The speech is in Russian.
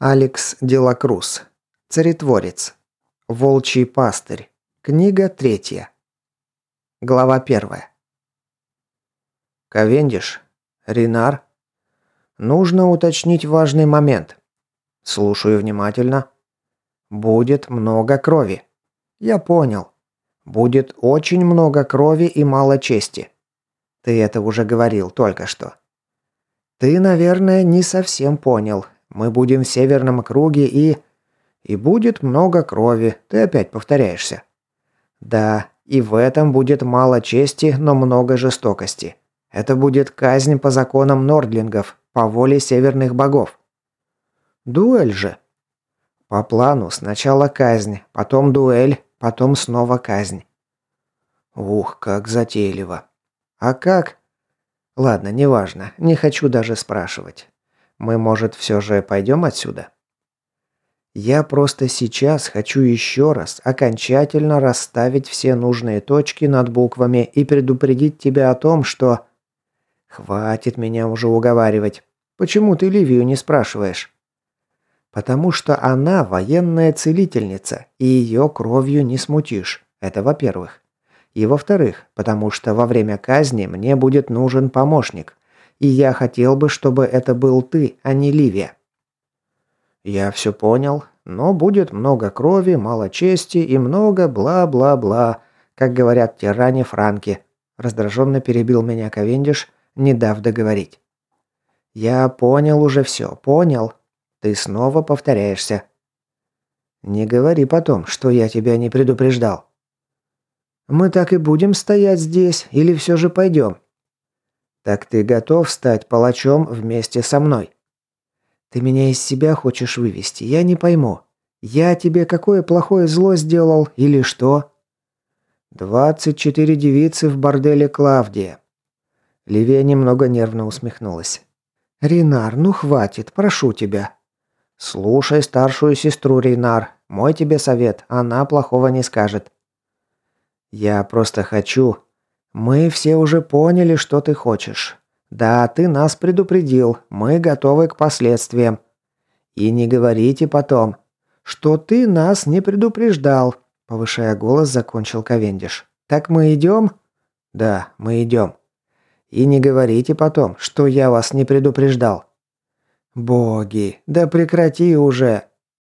Алекс Делакрус. Царетворец. Волчий пастырь. Книга третья. Глава первая. Ковендиш. Ринар. Нужно уточнить важный момент. Слушаю внимательно. Будет много крови. Я понял. Будет очень много крови и мало чести. Ты это уже говорил только что. Ты, наверное, не совсем понял, мы будем в северном круге и... И будет много крови, ты опять повторяешься. Да, и в этом будет мало чести, но много жестокости. Это будет казнь по законам нордлингов, по воле северных богов. Дуэль же. По плану сначала казнь, потом дуэль, потом снова казнь. Ух, как затейливо. А как? Ладно, неважно, не хочу даже спрашивать. Мы, может, все же пойдем отсюда? Я просто сейчас хочу еще раз окончательно расставить все нужные точки над буквами и предупредить тебя о том, что... Хватит меня уже уговаривать. Почему ты Ливию не спрашиваешь? Потому что она военная целительница, и ее кровью не смутишь. Это во-первых. И во-вторых, потому что во время казни мне будет нужен помощник. И я хотел бы, чтобы это был ты, а не Ливия». «Я все понял, но будет много крови, мало чести и много бла-бла-бла, как говорят тиране Франки», раздраженно перебил меня Ковендиш, не дав договорить. «Я понял уже все, понял. Ты снова повторяешься». «Не говори потом, что я тебя не предупреждал». «Мы так и будем стоять здесь, или все же пойдем?» Так ты готов стать палачом вместе со мной? Ты меня из себя хочешь вывести, я не пойму. Я тебе какое плохое зло сделал или что? Двадцать четыре девицы в борделе Клавдия. Ливия немного нервно усмехнулась. Ринар, ну хватит, прошу тебя. Слушай старшую сестру Ринар, мой тебе совет, она плохого не скажет. Я просто хочу, «Мы все уже поняли, что ты хочешь. Да, ты нас предупредил, мы готовы к последствиям. И не говорите потом, что ты нас не предупреждал», повышая голос, закончил Ковендиш. «Так мы идем?» «Да, мы идем. И не говорите потом, что я вас не предупреждал». «Боги, да прекрати уже.